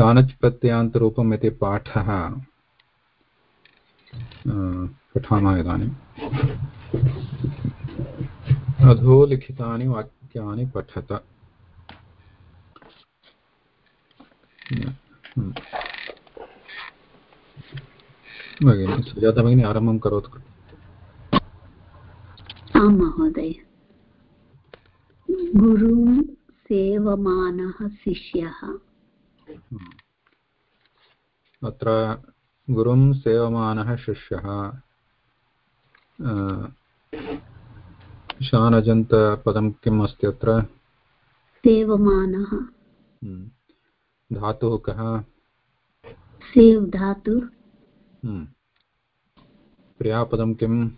शानच् प्रत्ययान्तरूपम् इति पाठः पठामः इदानीम् अधोलिखितानि वाक्यानि पठत। भगिनि, सुजाता भगिनी, आरम्भं करोतु महोदय। गुरुं सेवमानः शिष्यः। अत्र गुरुं सेवमानः शिष्यः। शानजन्तपदं किम् अस्ति अत्र? सेवमानः। हम्म। धातुः कः? सेव् धातु। हम्म। क्रियापदं किम्?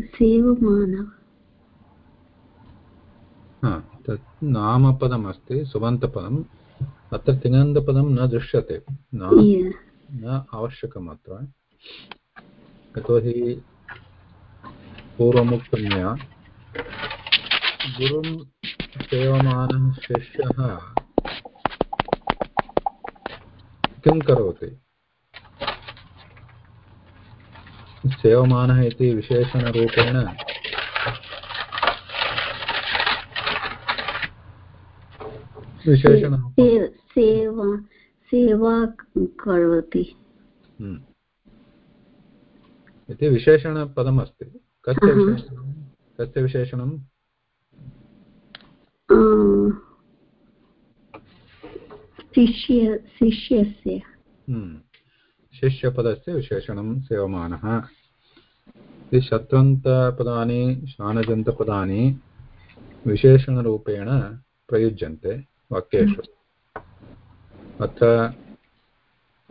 सेवमानः। तत् नामपदमस्ति सुबन्तपदम् अत्र तिङन्तपदं न दृश्यते। न आवश्यकम् अत्र यतोहि पूर्वमुक्तं मया गुरुं सेवमानः शिष्यः किं करोति? सेवमानः इति विशेषणरूपेण विशेषण सेवा सेवा करोति हम्म। इति विशेषणपदम् अस्ति कस्य विशेषणं? कस्य विशेषणं? शिष्य शिष्यस्य। हम्म। शिष्यपदस्य विशेषणं सेवमानः। इति शत्रन्तपदानि शानजन्तपदानि विशेषणरूपेण प्रयुज्यन्ते। वाक्येषु अत्र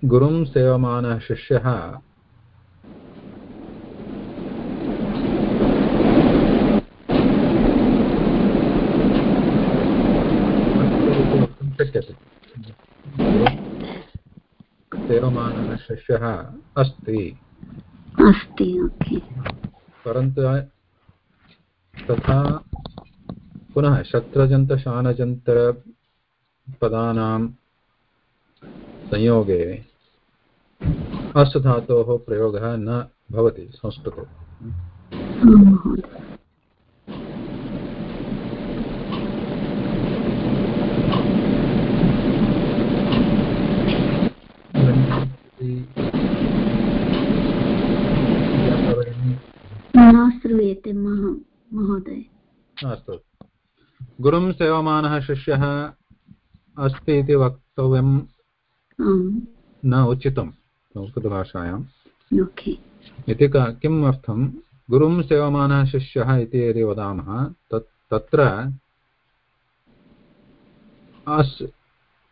गुरुं सेवमानः शिष्यः। शक्यते सेवमानः शिष्यः अस्ति। अस्ति परन्तु तथा पुनः शत्रजन्तशानजन्तपदानां संयोगे। अस् धातोः प्रयोगः न भवति संस्कृते। न श्रूयते महोदय। अस्तु। गुरुं सेवमानः शिष्यः। अस्ति इति वक्तव्यं न उचितं संस्कृतभाषायाम् इति किम् अर्थं? गुरुं सेवमानः शिष्यः इति यदि वदामः तत् तत्र अस्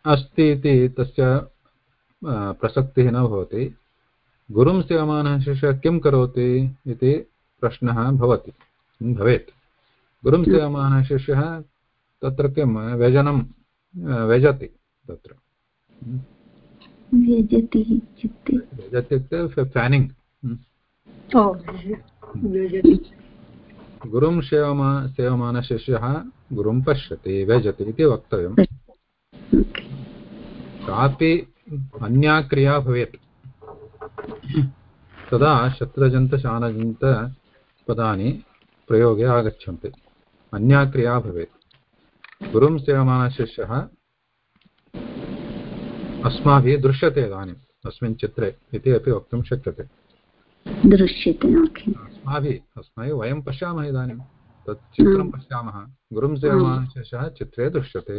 अस्ति इति तस्य प्रसक्तिः न भवति। गुरुं सेवमानः शिष्यः किं करोति इति प्रश्नः भवति। भवेत्। गुरुं सेवमानः शिष्यः तत्र किं? व्यजनं व्यजति तत्र। व्यजति इत्युक्ते फेनिङ्ग् गुरुं सेवमा सेवमानशिष्यः गुरुं पश्यति व्यजति इति वक्तव्यं कापि अन्या क्रिया भवेत्। तदा शत्रजन्तशानजन्तपदानि प्रयोगे आगच्छन्ति। अन्या क्रिया भवेत्। गुरुं सेवमानशिष्यः अस्माभिः दृश्यते इदानीम् अस्मिन् चित्रे इति अपि वक्तुं शक्यते। दृश्यते अस्माभिः अस्माभिः वयं पश्यामः इदानीं तत् चित्रं पश्यामः। गुरुं सेवमानशिष्यः चित्रे दृश्यते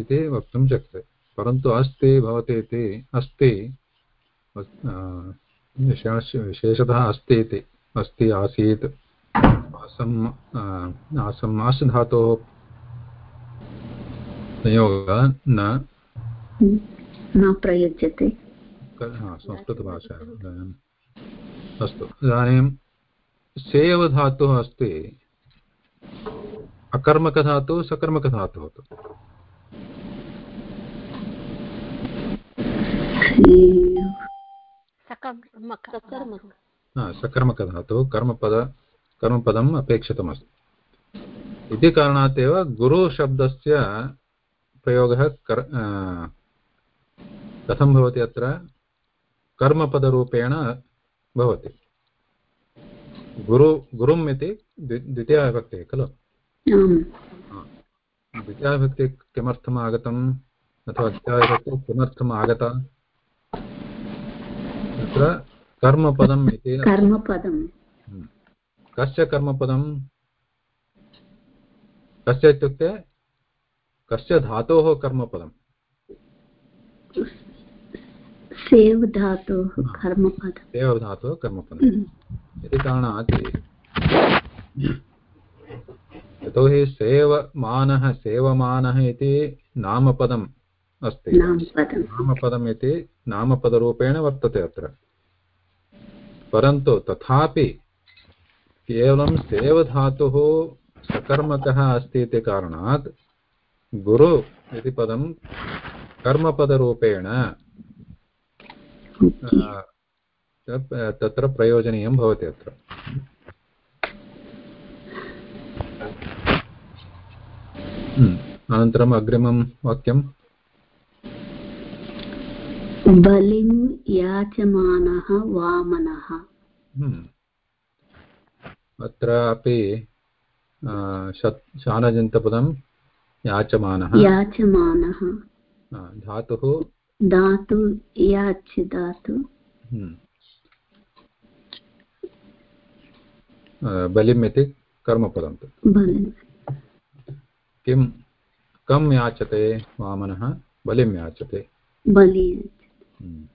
इति वक्तुं शक्यते। परन्तु अस्ति भवति इति अस्ति विशेषतः अस्ति इति अस्ति आसीत् आसम् आसम् आस् धातोः संयोगः न न प्रयुज्यते। संस्कृतभाषा अस्तु इदानीं सेव धातुः अस्ति। अकर्मकधातुः सकर्मकधातुः सकर्मकधातुः कर्मपद कर्मपदम् अपेक्षितमस्ति। इति कारणात् एव गुरुशब्दस्य प्रयोगः कर् कथं भवति अत्र? कर्मपदरूपेण भवति। गुरु गुरुम् इति द्वितीया विभक्तिः खलु? द्वितीयाविभक्ति किमर्थम् आगतम्? अथवा द्वितीयाविभक्ति किमर्थम् आगता? तत्र कर्मपदम् इति कर्मपदम्। हम्म। कस्य कर्मपदं कस्य इत्युक्ते कस्य धातोः कर्मपदम्? सेव् धातोः कर्मपदम्। सेव धातुः कर्मपदम् इति कारणात् यतोहि सेवमानः सेवमानः इति नामपदम् अस्ति। नामपदम् इति नामपदरूपेण वर्तते अत्र। परन्तु तथापि केवलं सेवधातुः सकर्मकः अस्ति इति कारणात् गुरु इति पदं कर्मपदरूपेण तत्र प्रयोजनीयं भवति अत्र। हम्म, अनन्तरम् अग्रिमं वाक्यं बलिं याचमानः वामनः। हम्म। अत्रापि शानजन्तपदं याचमानः याचमानः। धातुः? धातु याच् धातु। हम्म। बलिम् इति कर्मपदं किं कं याचते वामनः? बलिं याचते। बलि हम्म।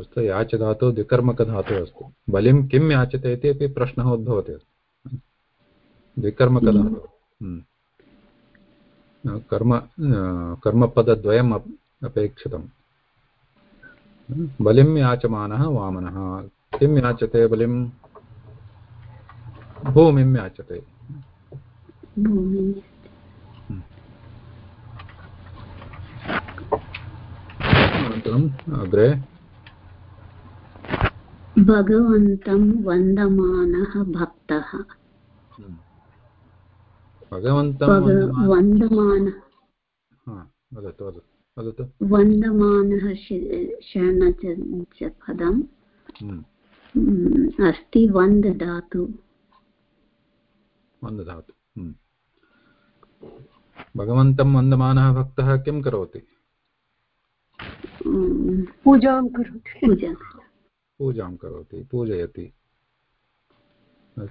अस्तु याचधातु द्विकर्मकधातुः अस्ति। बलिं किं याचते इति अपि प्रश्नः उद्भवति। द्विकर्मकधातुः। कर्म कर्मपदद्वयम् अपेक्षितम्। बलिं याचमानः वामनः। किं याचते बलिं? भूमिं याचते। अनन्तरम् अग्रे। भगवन्तं वन्दमानः भक्तः। हम्म। भगवन्तं वन्दमानः। वदतु वदतु वदतु। वन्दमानः पदम् हम्म, अस्ति वन्द धातु वन्दधातु हम्म। भगवन्तं वन्दमानः भक्तः किं करोति? हम्म, पूजां करोति। पूजा। पूजां करोति पूजयति।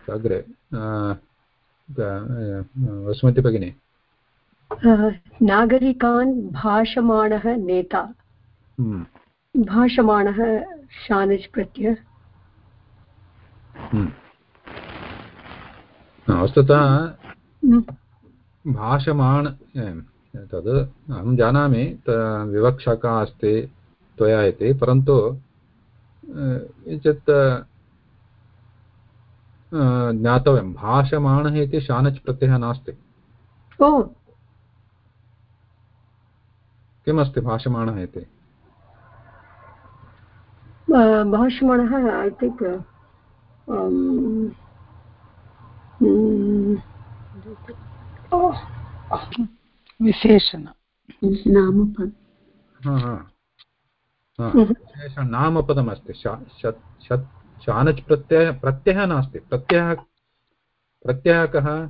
अग्रे। वसुमति भगिनी नागरिकान् भाषमाणः नेता हम्म। भाषमाणः शानज् प्रत्यय हम्म। वस्तुतः हम्म। भाषमाण तद् अहं जानामि विवक्षा का अस्ति त्वया इति परन्तु किञ्चित् ज्ञातव्यं भाषमाणः इति शानच् प्रत्ययः नास्ति ओ किमस्ति भाषमाणः इति भाषमाणः ऐ थिङ्क् विशेषण नामपदमस्ति शानच् प्रत्ययः प्रत्ययः नास्ति। प्रत्ययः प्रत्ययः कः?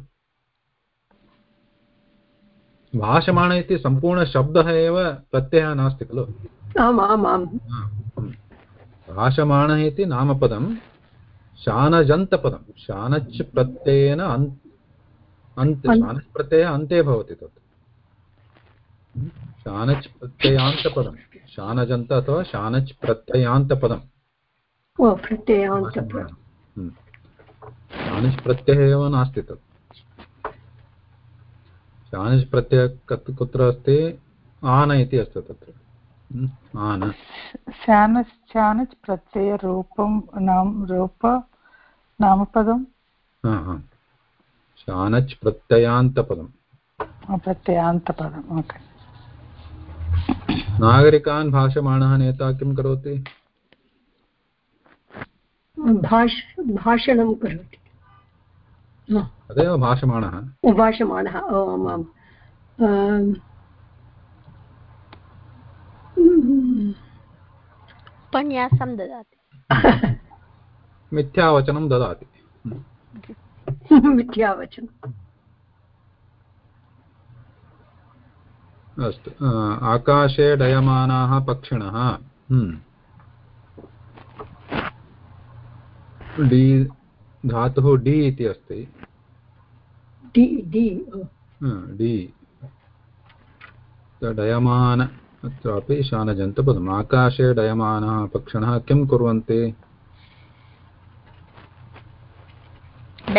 भाषमाण इति सम्पूर्णशब्दः एव प्रत्ययः नास्ति खलु? आम् आम्। आम् भाषमाणः इति नामपदं शानजन्तपदं। शानच् प्रत्ययेन अन्ते शानच् प्रत्ययः अन्ते भवति तत्। शानच् प्रत्ययान्तपदं। शानजन्त अथवा शानच् प्रत्ययान्तपदं शानच् प्रत्ययः एव नास्ति तत् शानिश् प्रत्ययः कुत्र अस्ति? आन इति अस्ति तत्र। आन। शानस् शानच् प्रत्ययरूपं नाम रूप नामपदं? शानच् प्रत्ययान्तपदं। प्रत्ययान्तपदम् ओके नागरिकान् भाषमाणः नेता किं करोति? भाषणं करोति। तदेव भाषमाणः। भाषमाणः आम् हम्म, उपन्यासं ददाति। मिथ्यावचनं ददाति। मिथ्यावचनम् अस्तु आकाशे डयमानाः पक्षिणः। डि धातुः डि इति अस्ति। डि डि डि। डयमान अत्रापि शानजन्तपदम्। आकाशे डयमानाः पक्षिणः किं कुर्वन्ति?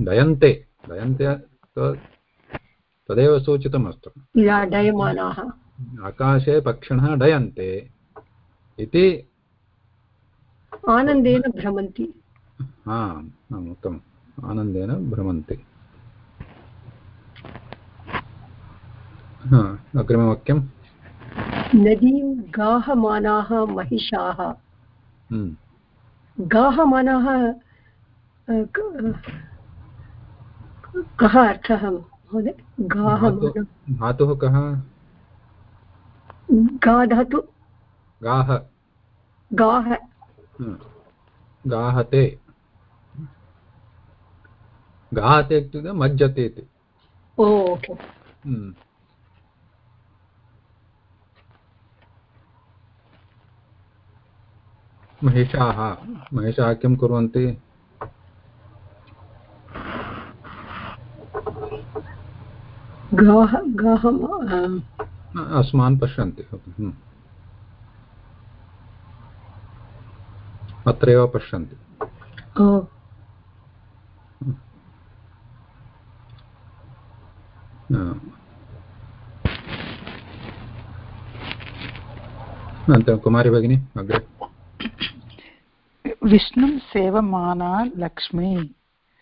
डयन्ते। डयन्ते तदेव सूचितमस्तु। डयमानाः। आकाशे पक्षिणः डयन्ते इति आनन्देन भ्रमन्ति। हा आम्, उत्तमम्। आनन्देन भ्रमन्ति। अग्रिमवाक्यं नदीं गाहमानाः महिषाः। हम्म, गाहमानाः कः अर्थः महोदय? गाहमानः। धातुः कः? गा धातु गाः गाः हा, गाहते। गाहते इत्युक्ते मज्जते इति। ओ ओके। हम्म। महिषाः महिषाः किं कुर्वन्ति? गाः गाहम अ, अस्मान् पश्यन्ति हम्म। अत्रैव पश्यन्ति अनन्तरं कुमारी भगिनी अग्रे विष्णुं सेवमाना लक्ष्मी।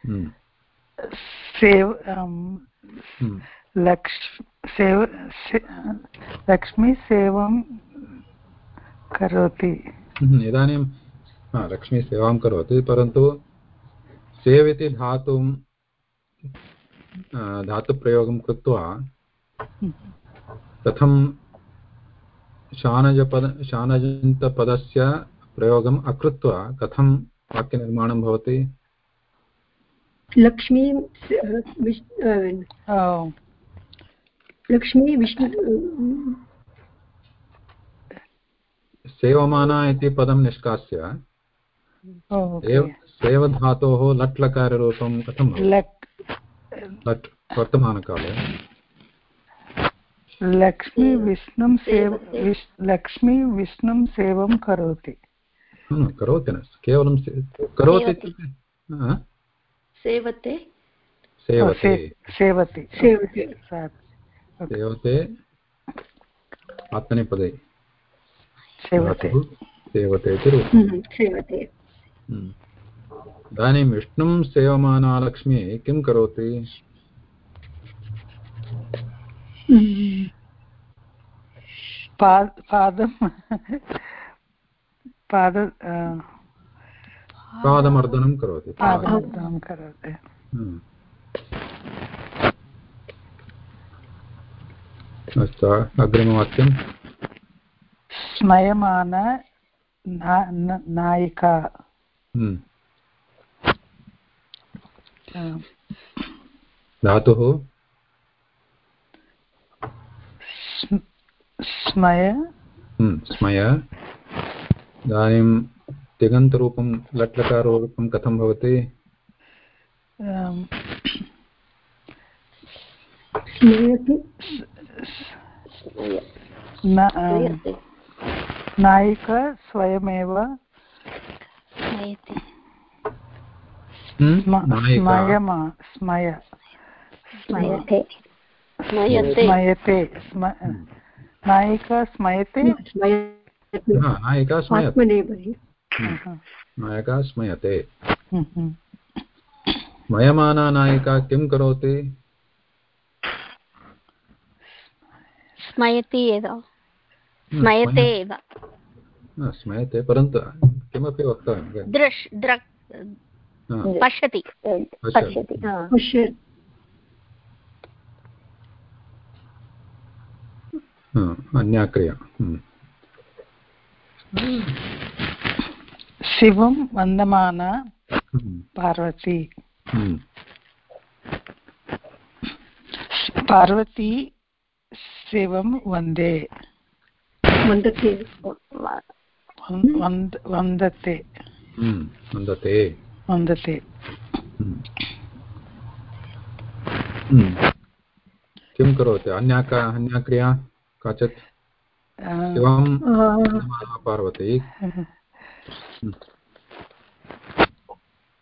हम्म, सेव हम्म, लक्ष् सेव से- लक्ष्मी सेवं करोति। हम्म, इदानीं हा, लक्ष्मी सेवां करोति परन्तु सेव् इति धातुं धातुप्रयोगं कृत्वा कथं शानजपद शानजन्तपदस्य प्रयोगम् अकृत्वा कथं वाक्यनिर्माणं भवति? लक्ष्मीं लक्ष्मी विष्णु सेवमाना इति पदं निष्कास्य। सेवधातोः लट् लकाररूपं कथं लक् लट्। वर्तमानकाले। लक्ष्मी विष्णुं सेव लक्ष्मी विष्णुं सेवं करोति। करोति न केवलं करोति सेवते। सेवते। सेवति। सेवते आत्मनेपदे सेवते सेवते इति हम्म, सेवते हम्म। इदानीं विष्णुं सेवमाना लक्ष्मी किं करोति हम्म, पादं पाद पादमर्दनं करोति पादमर्दनं करोति अस्तु अग्रिमवाक्यं स्मयमान ना- नायिका। हम्म। धातुः? स्म- स्मय। हम्म, स्मय। इदानीं तिङन्तरूपं लट्लकारोरूपं कथं भवति? स्मयति नायिका स्वयमेव। स्मयते। नायिका। स्मय। स्मयते। स्मयते। स्मयते। स्म नायिका स्मयते। नायिका स्मयते। आत्मनेपदी नायिका स्मयते। स्मयमाना नायिका किं करोति? स्मयति एव। स्मयते एव। स्मयते परन्तु किमपि वक्तव्यं दृश् द्रक् पश्यति। पश्यति। पश्य अन्या क्रिया हम्म। शिवं वन्दमाना हम्म, पार्वती। हम्म, पार्वती शिवं वंदे। वन्दते। वन्दते। हम्म, वन्दते। वन्दते। हम्म। हम्म। किं करोति? अन्या का अन्या क्रिया काचित्? शिवं पार्वती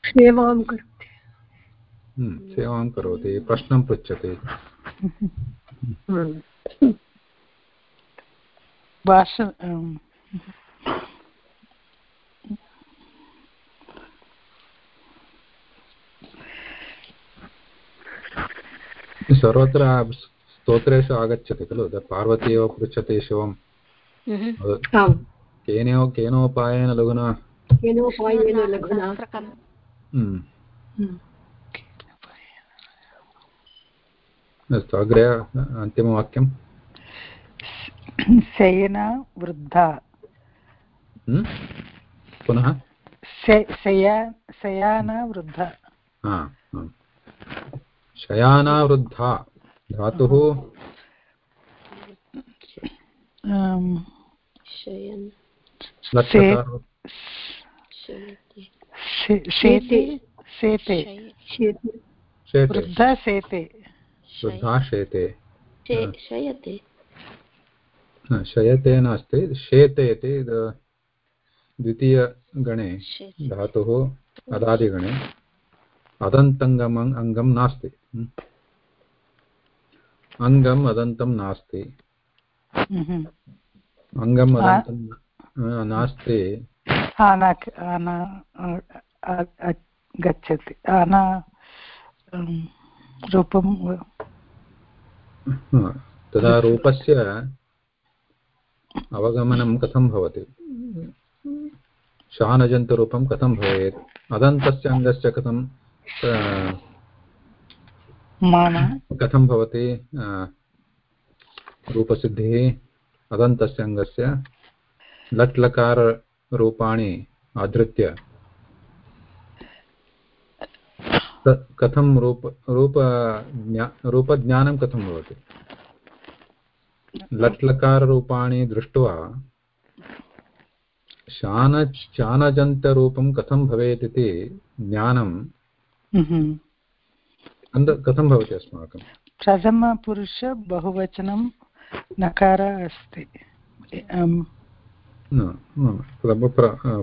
सेवां करोति। हम्म, सेवां करोति। प्रश्नं पृच्छति। अम्, सर्वत्र स्तोत्रेषु आगच्छति खलु पार्वती एव पृच्छति शिवं केनो केनोपायेन लघुना केनोपायेन लघुना अस्तु अग्रे अन्तिमवाक्यं. शयना वृद्धा? पुनः? शय- शया शयाना वृद्धा। हा, हा। धातुः? शयन्। शयति शेते शेते शय- शेते शेते वृद्धा शेते वृद्धा शेते शय- शयते न, शयते नास्ति शेते। इति द्वितीयगणे धातुः अदादिगणे अदन्तङ्गम् अङ्गं नास्ति। हम्म। अङ्गम् अदन्तं नास्ति। Mhm. अङ्गम् अदन्तं नास्ति। आना आना अ- गच्छति। रूपं हा, तदा रूपस्य अवगमनं कथं भवति? शानजन्तरूपं कथं भवेत्? अदन्तस्य अङ्गस्य कथं कथं भवति? रूपसिद्धिः अदन्तस्य अङ्गस्य लट् लकाररूपाणि आधृत्य त- कथं रूप रूप ज्ञा रूपज्ञानं कथं भवति? लट् लकाररूपाणि दृष्ट्वा शान शानजन्तरूपं कथं भवेत् इति ज्ञानं कथं भवति अस्माकं? प्रथमपुरुष बहुवचनं नकार अस्ति।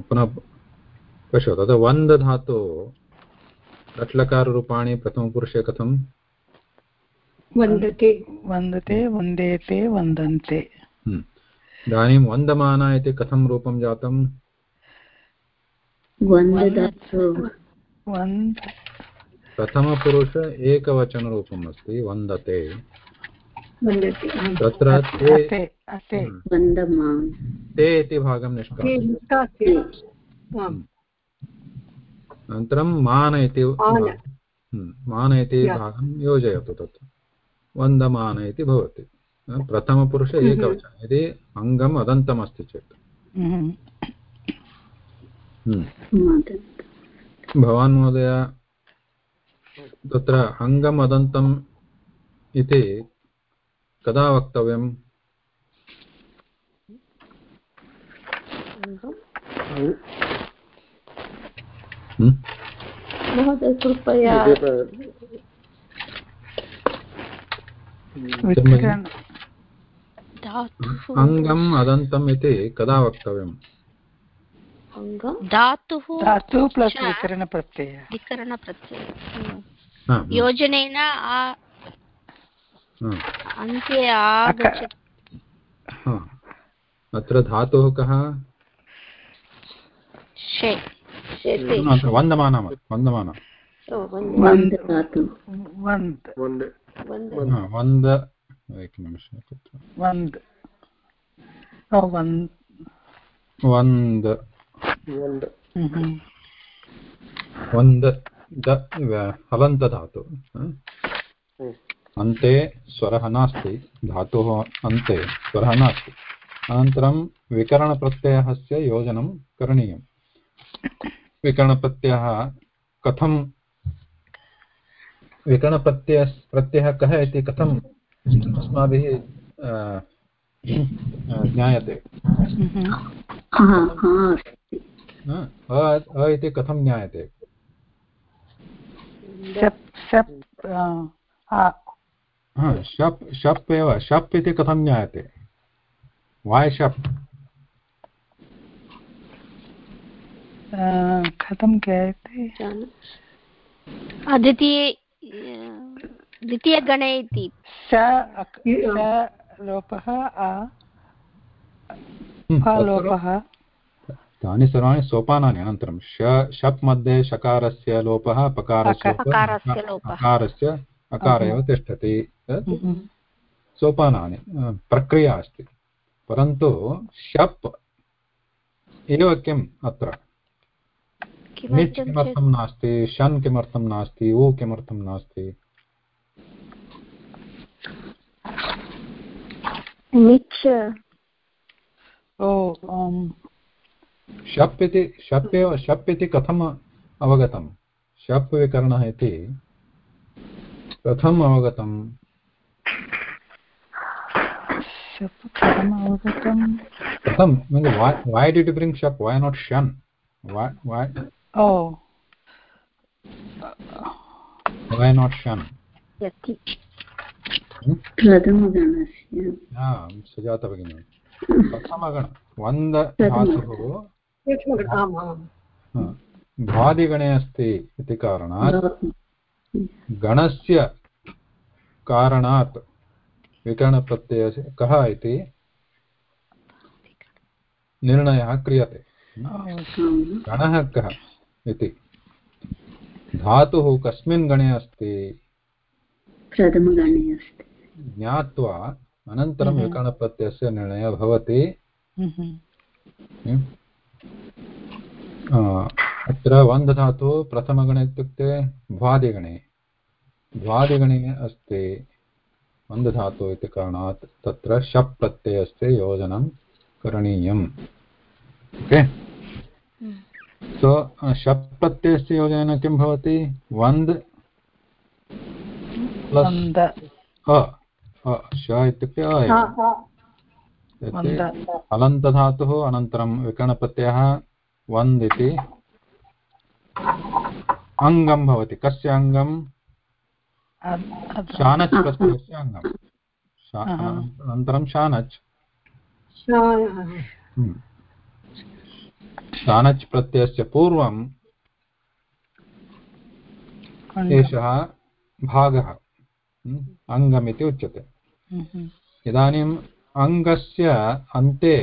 पुनः पश्यतु। तत्र वन्द धातु लट्लकाररूपाणि प्रथमपुरुषे कथं वन्दते। वन्दते वन्देते वन्दन्ते। हम्म। इदानीं वन्दमाना इति कथं रूपं जातं प्रथमपुरुष एकवचनरूपम् अस्ति वन्दते। तत्र ते हम्म, वन्दमान्। ते इति भागं निष्कास्य। अनन्तरं मान इति मान। हम्म, मान इति या। भागं योजयतु तत्र वन्दमान इति भवति प्रथमपुरुष एकवचनं यदि अङ्गम् अदन्तमस्ति चेत् Mhm. हम्म। मदन्त भवान् महोदय तत्र अङ्गम् अदन्तम् इति कदा वक्तव्यम् हम्म? महोदय कृपया अङ्गम् अदन्तम् इति कदा वक्तव्यम् अङ्गं धातुः प्लस् च विकरणप्रत्यय विकरणप्रत्ययः योजनेन अन्ते आगच्छति अत्र धातुः कः वन्दमाना वन्दमाना ओ, वंदे वन्ददातु वन्द वंदे हा, वन्द एकनिमिषं तत्र वन्द वन्द वन्द. वन्द द हलन्तधातु। अन्ते स्वरः नास्ति धातोः अन्ते स्वरः नास्ति अनन्तरं विकरणप्रत्ययस्य योजनं करणीयं विकरणप्रत्ययः कथं विकरणप्रत्यय प्रत्ययः कः इति कथम् अस्माभिः ज्ञायते Mhm. हा हा? अ इति कथं ज्ञायते शप् शप् एव शप् इति कथं ज्ञायते वाय् शप् कथं ज्ञायते द्वितीये द्वितीयगणे इति। स लोपः आ। हम्म, लोपः। तानि सर्वाणि सोपानानि अनन्तरं श शप् मध्ये शकारस्य लोपः पकारस्य अकार एव तिष्ठति। तत् Mhm. सोपानानि प्रक्रिया अस्ति। परन्तु शप् एव किम् अत्र? निच् किमर्थं नास्ति शन् किमर्थं नास्ति उ किमर्थं नास्ति? निच् um, शप् इति शप् एव शप् इति कथम् अवगतं शप् विकरणः इति कथम् अवगतम्? शप् कथं why why did you bring shap why not shan why not shan यति? प्रथमगणस्य आम् सुजाता भगिनी प्रथमगण वन्द धातुः हा, भ्वादिगणे अस्ति इति कारणात् गणस्य कारणात् विकरणप्रत्ययस्य कः इति निर्णयः क्रियते गणः कः इति। धातुः कस्मिन् गणे अस्ति? प्रथमगणे अस्ति। ज्ञात्वा अनन्तरं Mhm. विकरणप्रत्ययस्य निर्णयः भवति. Hmm? आ, अत्र वन्धधातुः प्रथमगणे इत्युक्ते भ्वादिगणे भ्वादिगणे अस्ति वन्धधातुः इति कारणात् तत्र शप् प्रत्ययस्य योजनं करणीयम्। ओके? सो शप् प्रत्ययस्य योजनेन किं भवति? वन्द् प्लस् इत्युक्ते अ हलन्तधातुः अनन्तरं विकरणप्रत्ययः वन्द् इति। अङ्गं भवति। कस्य अङ्गं? अत्र शानच् प्रत्ययस्य अङ्गं। अनन्तरं शानच्. शानच् प्रत्ययस्य पूर्वं। एषः भागः हम्म, अङ्गमिति उच्यते Mhm. इदानीम् अङ्गस्य अन्ते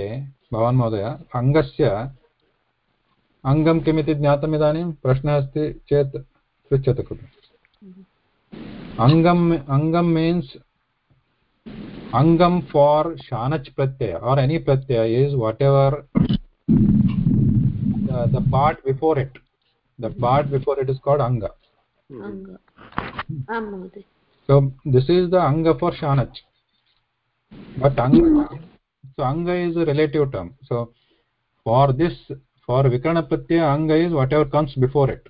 भवान् महोदय अङ्गस्य अङ्गं किमिति ज्ञातम् इदानीं प्रश्नः अस्ति चेत् पृच्छतु खलु अङ्गम् अङ्गं मीन्स् अङ्गं फार् शानच् प्रत्यय are any Pratyaya is what Uh, the part before it. The hmm. part before it is called anga. Hmm. Anga. Hmm. So this is the anga for shanach. But anga so anga is a relative term. So for this for vikarna pratyaya anga is whatever comes before it.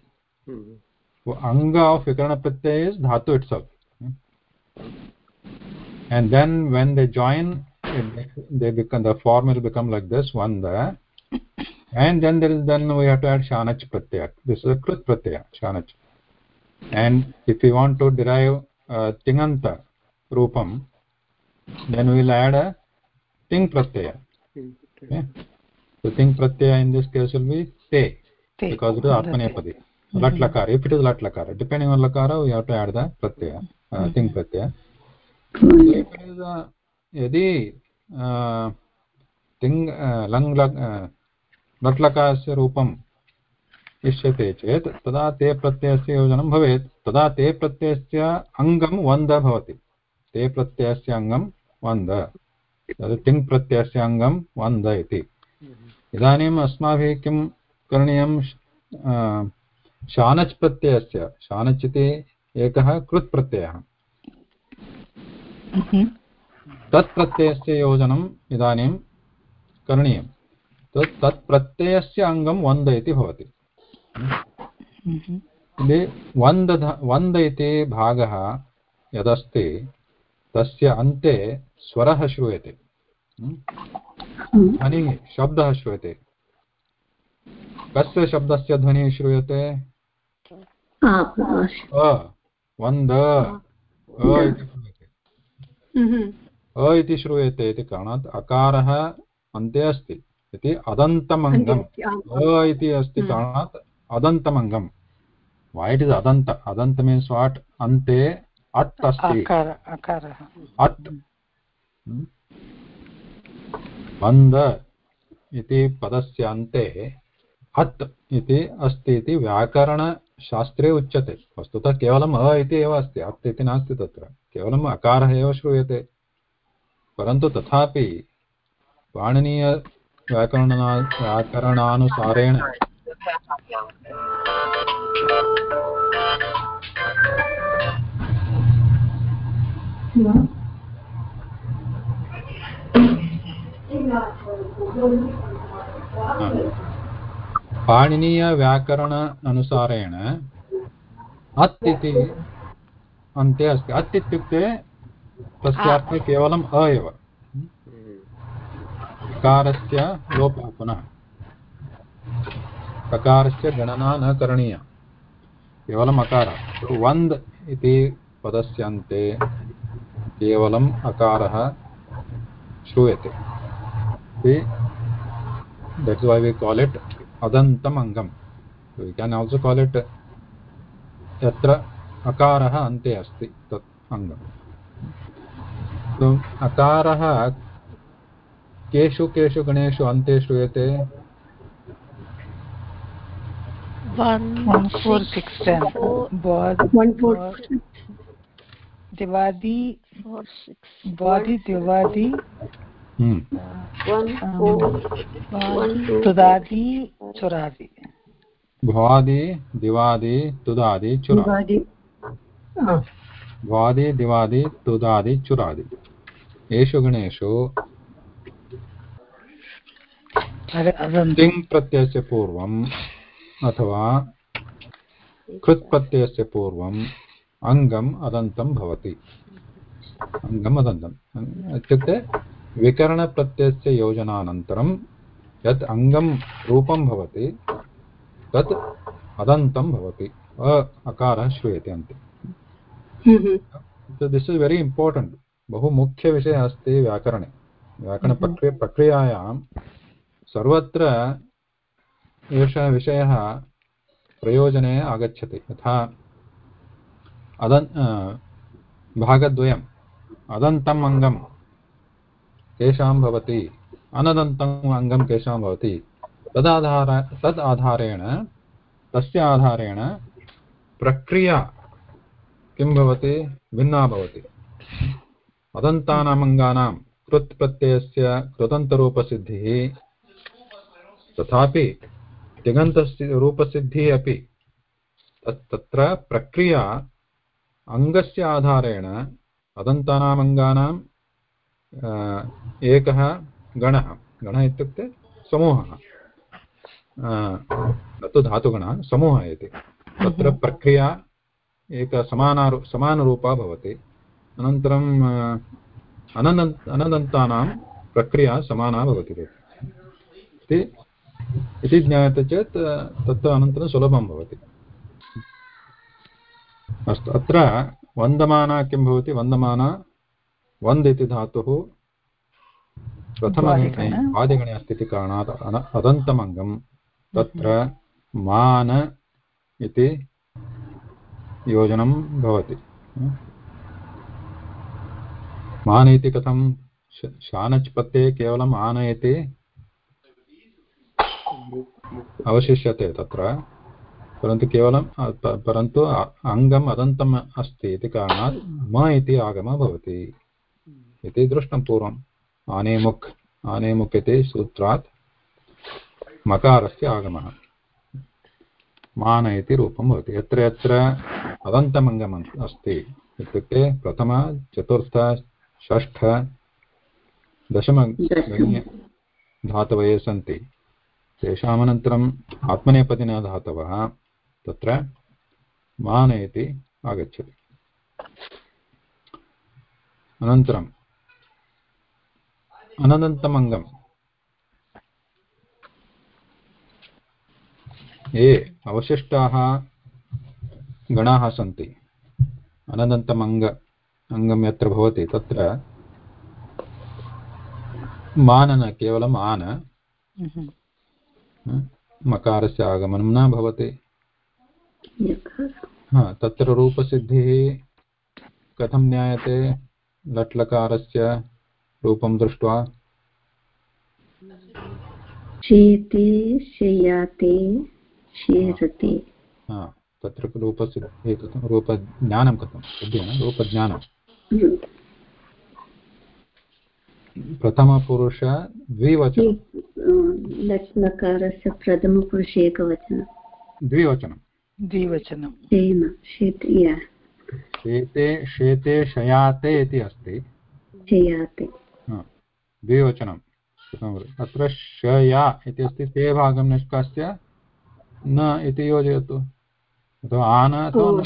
So anga of vikarna pratyaya is dhatu itself. And then when they join they become the form will become like this. One there and then there is then we have to add shanach pratyaya this is a krit pratyaya shanach and if we want to derive uh, tinganta rupam then we will add a ting pratyaya okay so ting pratyaya in this case will be te Te. because it is atmanepadi lat lakara if it is lat lakara depending on lakara we have to add the pratyaya uh, mm -hmm. ting pratyaya so if it is a यदि uh, ting तिङ् लङ् लग् लट्लकारस्य रूपम् इष्यते चेत् तदा ते प्रत्ययस्य योजनं भवेत्। तदा ते प्रत्ययस्य अङ्गं वन्द भवति। ते प्रत्ययस्य अङ्गं वन्द। तिङ् प्रत्ययस्य अङ्गं वन्द इति। इदानीम् अस्माभिः किं करणीयं? शानच् प्रत्ययस्य। शानच् इति एकः कृत् प्रत्ययः। Mhm. तत् प्रत्ययस्य योजनम् इदानीं करणीयं तत् तत् प्रत्ययस्य अङ्गं वन्द इति भवति। वन्द वन्द इति भागः यदस्ति तस्य अन्ते स्वरः श्रूयते? ध्वनिः शब्दः श्रूयते। कस्य शब्दस्य ध्वनिः श्रूयते? वन्द. अ इति श्रूयते इति कारणात् अकारः अन्ते अस्ति। इति अदन्तमङ्गम् अ इति अस्ति हम्म. कारणात् अदन्तमङ्गम् वै इट् इस् अदन्त अदन्त मीन्स् वाट् अन्ते अट् अस्ति। अकार अकारः अट् बंद इति पदस्य अन्ते अत् इति अस्ति इति व्याकरणशास्त्रे उच्यते। वस्तुतः केवलम् अ इति एव अस्ति अत् इति नास्ति तत्र। केवलम् अकारः एव श्रूयते। परन्तु तथापि पाणिनीयव्याकरणना व्याकरणानुसारेण। पाणिनीयव्याकरण अनुसारेण अत् इति अन्ते अस्ति। अत् इत्युक्ते तस्यार्थे केवलम् अ एव। ककारस्य लोपः पुनः ककारस्य गणना न करणीया। केवलम् अकारः। तो वन्द् इति पदस्य अन्ते केवलम् अकारः श्रूयते। That why we call it अदन्तम् अङ्गं we can also call it यत्र अकारः अन्ते केषु केषु गणेषु अन्ते श्रूयते दिवादि. द्वादि तुदादि चुरादि भ्वादि दिवादि तुदादि चुरा भ्वादि दिवादि तुदादि चुरादि येषु गणेषु तिङ् प्रत्ययस्य पूर्वम् अथवा कृत् प्रत्ययस्य पूर्वम् अङ्गम् अदन्तं भवति। अङ्गम् अदन्तम् इत्युक्ते विकरणप्रत्ययस्य योजनानन्तरं यत् अङ्गं रूपं भवति, तत् अदन्तं भवति। अ, अकारः श्रूयते अन्ते। This is very important. बहु मुख्यविषयः अस्ति व्याकरणे। व्याकरणप्रक्रिया प्रक्रियायां सर्वत्र एषः विषयः प्रयोजने आगच्छति, यथा अदन् भागद्वयम्, अदन्तम् अङ्गं केषां भवति, अनदन्तम् अङ्गं केषां भवति, तदाधार तद् आधारेण तस्य आधारेण प्रक्रिया किं भवति? भिन्ना भवति। अदन्तानाम् अङ्गानां कृत् प्रत्ययस्य कृदन्तरूपसिद्धिः तथापि तिङन्तस्य रूपसिद्धिः अपि तत् तत्र प्रक्रिया अङ्गस्य आधारेण अदन्तानाम् अङ्गानां अ, एकः गणः गणः इत्युक्ते समूहः। न तु धातुगणः समूहः इति। तत्र प्रक्रिया एक समानारू समानरूपा भवति। अनन्तरं अ, अनदन्तानां प्रक्रिया समाना भवति इति इति ज्ञायते चेत् तत् अनन्तरं सुलभं भवति। अस्तु अत्र वन्दमाना किं भवति? वन्दमाना वन्द् इति धातुः प्रथमगणे आदिगणे अस्ति इति कारणात् अदन्तमङ्गं। तत्र मान इति योजनं भवति। मान इति कथं? शानच् प्रत्यये केवलम् आनयति अवशिष्यते तत्र। परन्तु केवलं परन्तु अङ्गम् अदन्तम् अस्ति इति कारणात् म इति आगमः भवति इति दृष्टं पूर्वम्। आनेमुक् आनेमुक् इति सूत्रात् मकारस्य आगमः। मान इति रूपं भवति। यत्र यत्र अदन्तमङ्गम् अस्ति इत्युक्ते प्रथम चतुर्थ षष्ठ दशम धातवये सन्ति। तेषामनन्तरम् आत्मनेपदिनः धातवः, तत्र मान इति आगच्छति। अनन्तरम् अनन्तमङ्गम् ये अवशिष्टाः गणाः सन्ति। अनन्तमङ्ग अङ्गं यत्र भवति, तत्र मान केवलम् आन। हम्म। मकारस्य आगमनं न भवति। हा तत्र रूपसिद्धिः कथं ज्ञायते? लट्लकारस्य रूपं दृष्ट्वा। शेते शयाते शेरते। हा तत्र रूपसिद्धिः कथं? रूपज्ञानं कथं? सिद्धिः न? रूपज्ञानं। हम्म। प्रथमपुरुष द्विवचनं। लट् लकारस्य प्रथमपुरुषे एकवचनं। द्विवचनं। द्विवचनं। तेन शेत या शेते शेते शयाते इति अस्ति। शयाते। द्विवचनं। अत्र शया इति अस्ति ते भागं निष्कास्य न इति योजयतु। अथवा आन अथवा।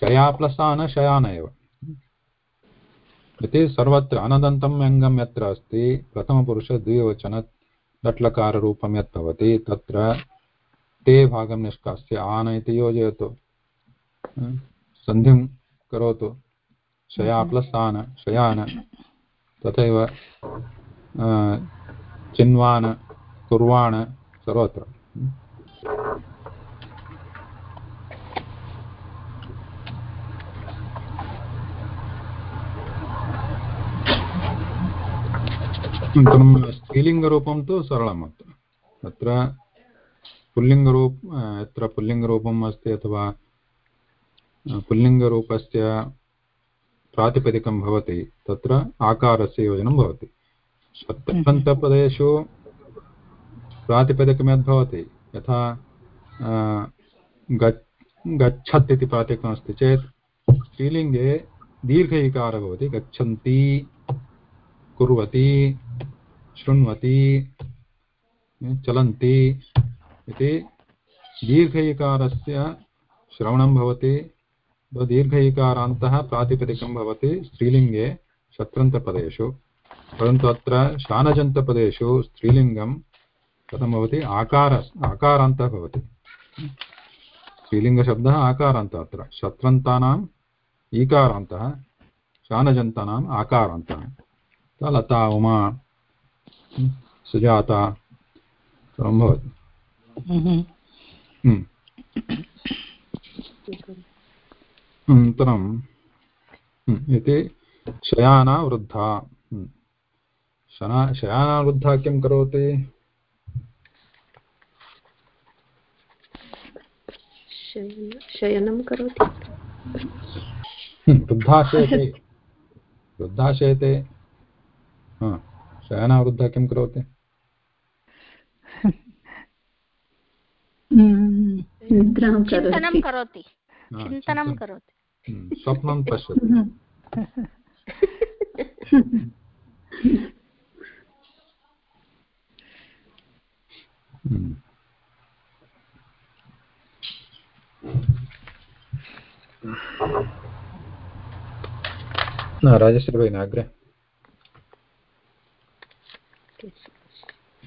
शया। प्लस् आन शयान एव इति सर्वत्र अनदन्तम् अङ्गं यत्र अस्ति प्रथमपुरुषद्विवचन लट्लकाररूपं यत् भवति तत्र ते भागं निष्कास्य आन इति योजयतु। सन्धिं करोतु। शया प्लस् आन शयान तथैव चिन्वान कुर्वाण सर्वत्र। अनन्तरं स्त्रीलिङ्गरूपं तु सरलम् अत्र पुल्लिङ्गरूप यत्र पुल्लिङ्गरूपम् अस्ति अथवा पुल्लिङ्गरूपस्य प्रातिपदिकं भवति, तत्र आकारस्य योजनं भवति। शब्दपदेषु प्रातिपदिकं यद् भवति यथा गच्छत् इति प्रातिपदिकमस्ति चेत्, स्त्रीलिङ्गे दीर्घ इकारः भवति, गच्छन्ति, कुर्वती शृण्वति चलन्ति इति दीर्घ इकारस्य श्रवणं भवति। दीर्घ इकारान्तः प्रातिपदिकं भवति स्त्रीलिङ्गे शत्रन्तपदेषु। परन्तु अत्र शानजन्तपदेषु स्त्रीलिङ्गं कथं भवति? आकार, आकारान्तः भवति। स्त्रीलिङ्गशब्दः आकारान्तः अत्र। शत्रन्तानाम् ईकारान्तः शानजन्तानाम् आकारान्तः। लता, उमा सुजाता सर्वं भवति। हम्म। हम्म। अनन्तरं हम्म, इति शयाना वृद्धा। हम्म। शना शयाना वृद्धा किं करोति? शयन करोति। हम्म, वृद्धा शेते वृद्धा शेते हा शयना वृद्धा किं करोति हम्म। चिन्तनं करोति करोति चिन्तनं चिन्तनं। करोति हम्म, स्वप्नं पश्यति हम्म। राजश्री भगिनी अग्रे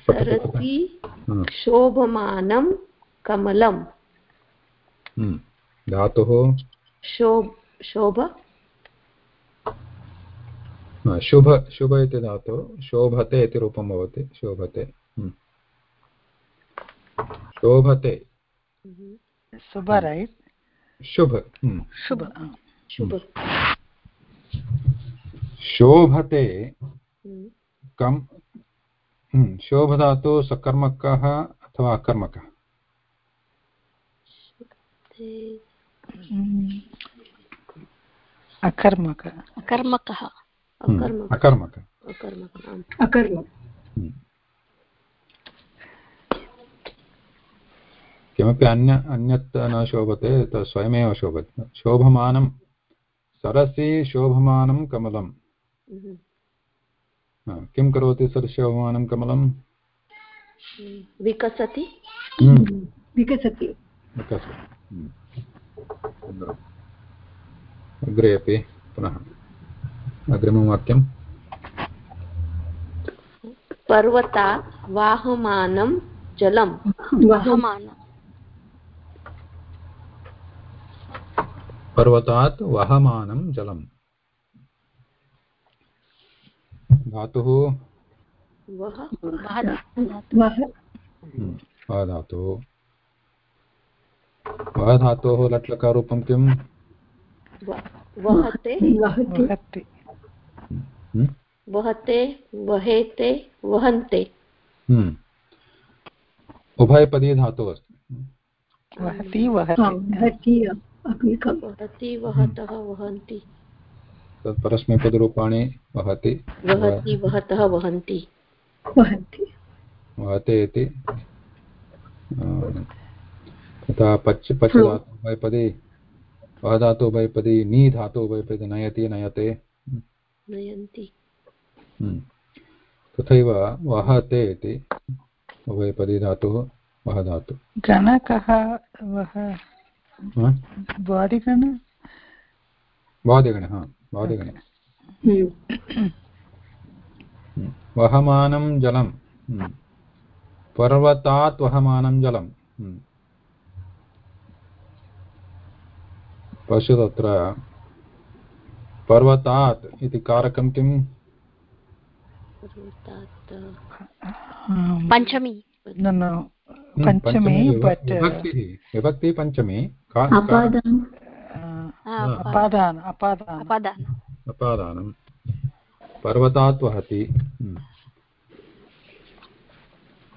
सरति हा, शोभमानं कमलं हम्म। धातुः शोभ शोभ शुभ शुभ इति धातुः शोभते इति रूपं भवति शोभते हम्म। शोभते शुभ रैट् शुभ हम्म। शुभ शुभ शोभते हम्म। हम्म, शोभधातु सकर्मकः अथवा अकर्मकः? अकर्मक। हम्म, अकर्मकः। अकर्मक। हम्म, अकर्मक। किमपि अन्य अन्यत् न शोभते स्वयमेव शोभते। शोभमानं। सरसि शोभमानं कमलं किं करोति सर शोभमानं कमलं हम्म, विकसति। हम्म, विकसति। विकसति। हम्म। अग्रे अपि पुनः। अग्रिमं वाक्यं पर्वतात् वाहमानं जलं वहमान। पर्वतात् वहमानं जलम्। धातुः वः हम्म, धातुः। वा धातोः लट्लकारूपं किं वहते। वहति। वहति। हम्म? वहते वहेते वहन्ते। हम्म। उभयपदी धातुः अस्ति। वहति वहति। वहति वहतः वहन्ति। तत् परस्मैपदरूपाणि वहति। वहति वहतः वहन्ति। वहन्ति। वहते इति तथा पच् पच् धातु उभयपदी वह धातु नी धातु उभयपदी नयति नयते। नयन्ति। हम्म। तथैव वहते इति उभयपदी धातुः वह धातु गणकः वह? द्वादिगण? वादिगणे हा। वादिगणे हम्म, हम्म। वहमानं जलं हम्म। पर्वतात् वहमानं जलं। पश्यतु अत्र पर्वतात् इति कारकं किम्? पञ्चमी। विभक्तिः। विभक्ति पञ्चमी। अपादान अपादान अपादान अपादानं पर्वतात् वहति।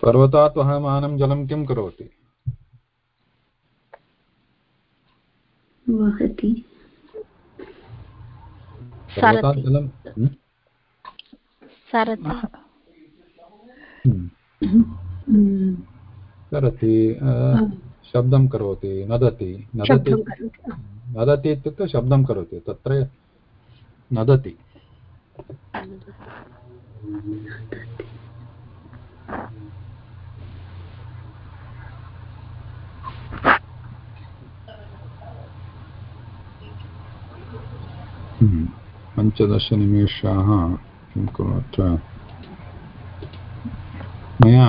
पर्वतात् वहमानं जलं किं करोति वहति पर्वतात् जलं? सरति सरति शब्दं करोति नदति नदति नदति इत्युक्ते शब्दं करोति तत्र नदति हम्म। पञ्चदशनिमेषाः किं कुर्मः अत्र मया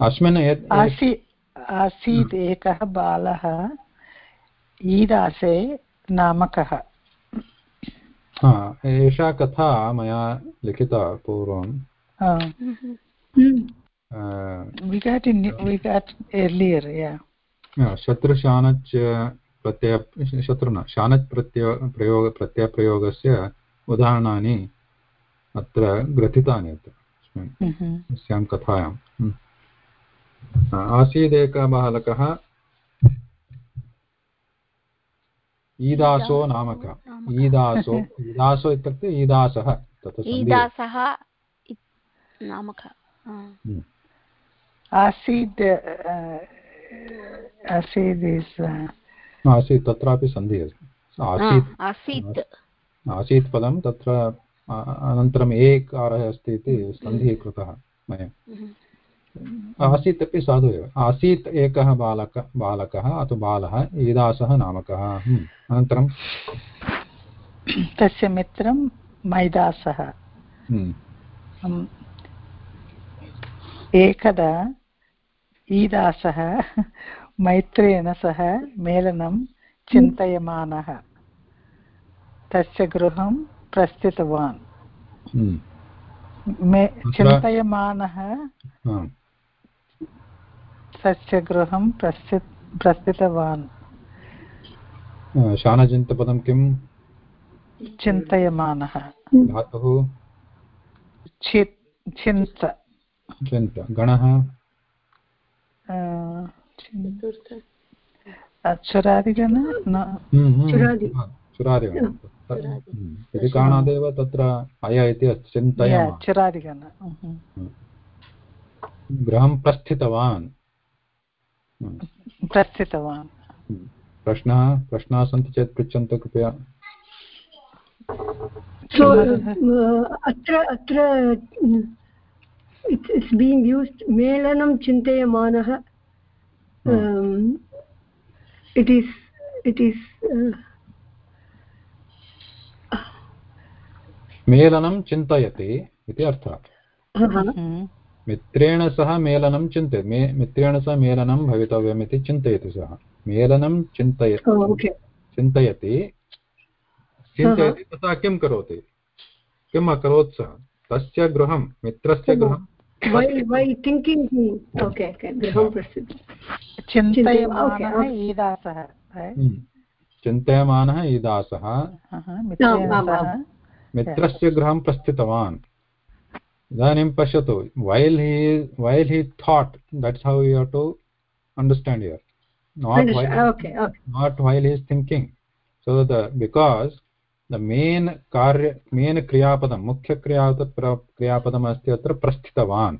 अस्मिन् आसी आसीत् एकः बालः ईदासे नामकः। एषा कथा मया लिखिता पूर्वं हम्म, शत्रुशानच् प्रत्यय शत्रु न शानच् प्रत्यय प्रयोग प्रत्ययप्रयोगस्य उदाहरणानि अत्र ग्रथितानि अत्र। अस्मिन् mm-hmm. अस्यां कथायां हम्म। आसीदेकः बालकः ईदासो नामकः ईदासो ईदासो इत्युक्ते ईदासः तत् ईदासः नामकः। आसीत् आसीत् तत्रापि सन्धिः अस्ति आसीत् आसीत् पदं तत्र अनन्तरम् एकारः अस्ति इति सन्धिः कृतः मया। आसीत् अपि साधु एव। आसीत् एकः बालक बालकः अथवा बालः ईदासः नामकः। हम्म। अनन्तरं तस्य मित्रं मैदासः। हम्म, एकदा ईदासः मैत्रेण सह मेलनं चिन्तयमानः। तस्य गृहं प्रस्थितवान्। हम्म, मे चिन्तयमानः हा, तस्य गृहं प्रस्थि प्रस्थितवान् शानजन्तपदं किं? चिन्तयमानः। धातुः? चि चिन्त चिन्त गणः? अ, चतुर्थ चुरादिगण न हम्म, हम्म, चुरादि। चुरादिगणः। चुरादि। इति कारणादेव तत्र अय इति चिन्तयामः। चुरादिगण। mhm. गृहं प्रस्थितवान्। प्रस्थितवान्। हम्म, प्रश्नः प्रश्नाः सन्ति चेत् पृच्छन्तु कृपया। So, uh, अत्र अत्र it's it's being used मेलनं चिन्तयमानः um, it is it is uh, मेलनं चिन्तयति इति अर्थः. Mhm. मित्रेण सह मेलनं चिन्तयति मे मित्रेण सह मेलनं भवितव्यम् इति चिन्तयति सः। मेलनं चिन्तय चिन्तयति। चिन्तयति तथा किं करोति? किम् अकरोत् सः? तस्य गृहं मित्रस्य गृहं? चिन्तयमानः ईदासः मित्रस्य गृहं प्रस्थितवान्। इदानीं पश्यतु well he well he that that's how you have to understand you're not not well he thinking so the because the main कार्य मेन् क्रियापदं मुख्यक्रियापद क्रियापदम् अस्ति अत्र प्रस्थितवान्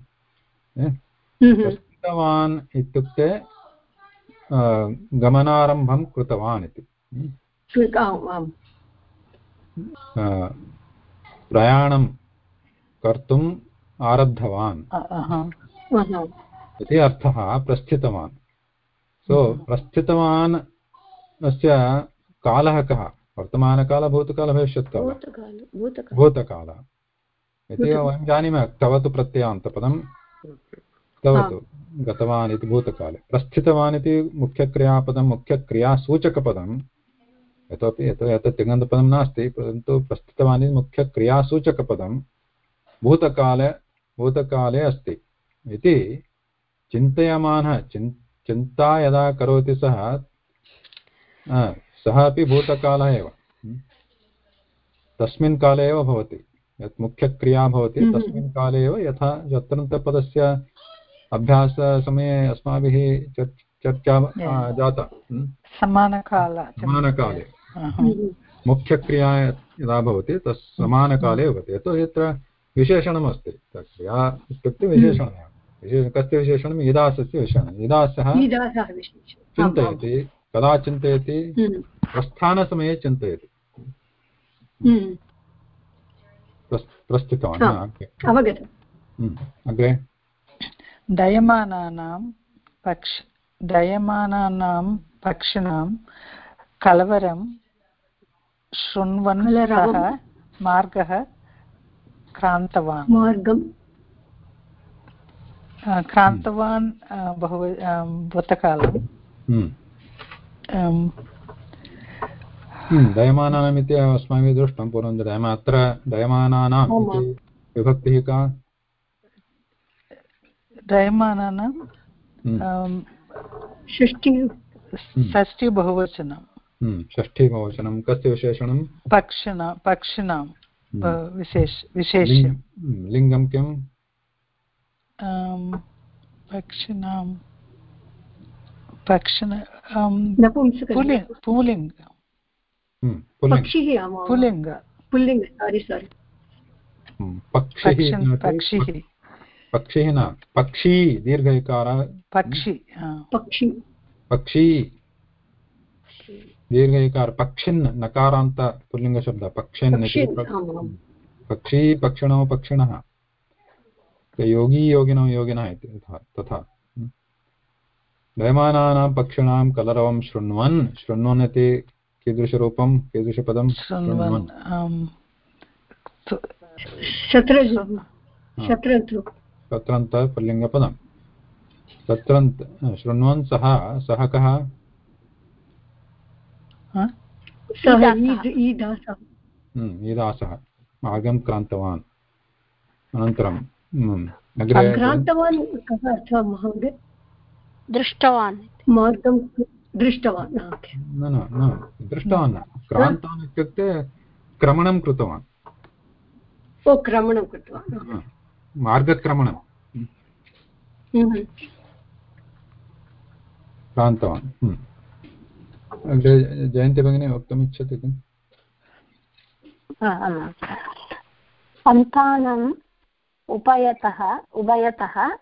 प्रस्थितवान् इत्युक्ते गमनारम्भं कृतवान् इति प्रयाणं कर्तुम् आरब्धवान्। इति अर्थः प्रस्थितवान्। सो प्रस्थितवान् अस्य कालः कः? वर्तमानकालः भूतकालः भविष्यत्कालः? भूतकाल भूतकाल। भूतकालः। इति वयं जानीमः क्तवतु प्रत्ययान्तपदं क्तवतु गतवान् इति भूतकाले। प्रस्थितवान् इति मुख्यक्रियापदं मुख्यक्रियासूचकपदं यतोपि यतो यत् तिङन्तपदं नास्ति परन्तु प्रस्थितवान् इति मुख्यक्रियासूचकपदं भूतकाले भूतकाले अस्ति इति चिन्तयमानः चिन् चिन्ता यदा करोति सः सः अपि भूतकालः एव। तस्मिन् काले एव भवति यत् मुख्यक्रिया भवति हम्म। तस्मिन् काले एव यथा यत्रन्तपदस्य अभ्याससमये अस्माभिः चर्चा जाता। हम्म, समानकाल। समानकाले। मुख्यक्रिया यदा भवति तस् समानकाले भवति यतोहि यत्र विशेषणमस्ति क्रिया इत्युक्ते विशेषणमेव। विशेष कस्य विशेषणम् इदासस्य विशेषणम् इदासः ईदासः विशेषः आम्, आम्. चिन्तयति कदा चिन्तयति? हम्म. प्रस्थानसमये चिन्तयति। हम्म. प्रस्थितवान् हम्म, अग्रे। दयमानानां पक्ष दयमानानां पक्षिणां कलवरं शृण्वन्। सः मार्गः क्रान्तवान्। मार्गं क्रान्तवान् बहु भूतकालं हम्म, हम्म, दयमानानाम् इति अस्माभिः दृष्टं पूर्वं दयमा अत्र दयमानानाम् इति विभक्तिः का? दयमानानां हम्म, अं, षष्टि बहुवचनं हम्म, षष्ठीभवचनं कस्य विशेषणं पक्षिणा पक्षिणां विशेष विशेष्य हम्म, लिङ्गं किम् पक्षिणां पक्षिण नपुंसक पुलिङ्ग पक्षिः. पुलिङ्ग पुल्लिङ्ग सारि सारि पक्षिः पक्षिन् न पक्षिः पक्षिः न पक्षी दीर्घैकार पक्षि। पक्षि पक्षी दीर्घैकार पक्षिन् नकारान्त पुल्लिङ्गशब्दः पक्षिन् पक्षि पक्षिणो पक्षिणः। योगी योगिनो योगिनः इति तथा। तथा दयमानानां पक्षिणां कलरवं शृण्वन्। शृण्वन् इति कीदृशरूपं कीदृशपदं शृण्वन्? शत्रजु शत्रन्तु। तत्रन्त पुल्लिङ्गपदं। तत्रन्त शृण्वन् सः सः कः? सः ईदासः। ईद्- ईदासः। हम्म, मार्गं क्रान्तवान्। अनन्तरं हम्म, कः अर्थः महोदय? दृष्टवान्। मार्गं दृष्टवान् न न न दृष्टवान् न। क्रान्तवान् इत्युक्ते क्रमणं कृतवान्। ओ क्रमणं कृतवान् मार्गक्रमणं। हम्म। क्रान्तवान् हम्म। अग्रे जयन्ती भगिनी वक्तुमिच्छति किम्? सन्तानम् उपयतः उभयतः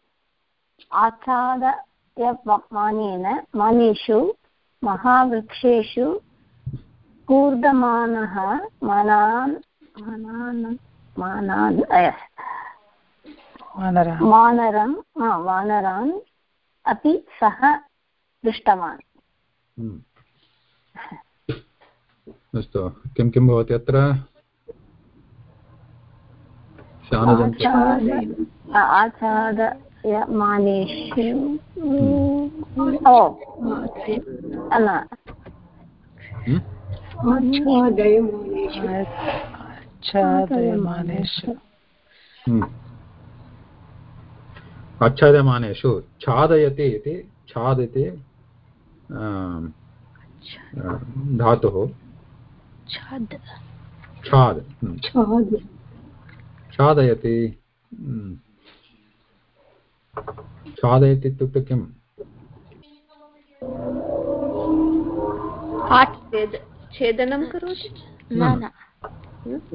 आच्छादयमानेन मानेषु महावृक्षेषु कूर्दमानः मनान् मनान् मानान् वानरं। वानरान् अपि सः दृष्टवान्। हम्म। अस्तु। किं किं भवति अत्र? आच्छादयमानेषु ओ। न हम्म? आच्छादयमानेषु आच्छादयमानेषु हम्म। छादयति इति छादति धातुः छाद। छाद्। हम्म। छाद। छादयति। हम्म। छादयति इत्युक्ते किम्? छेदनं करोति न न।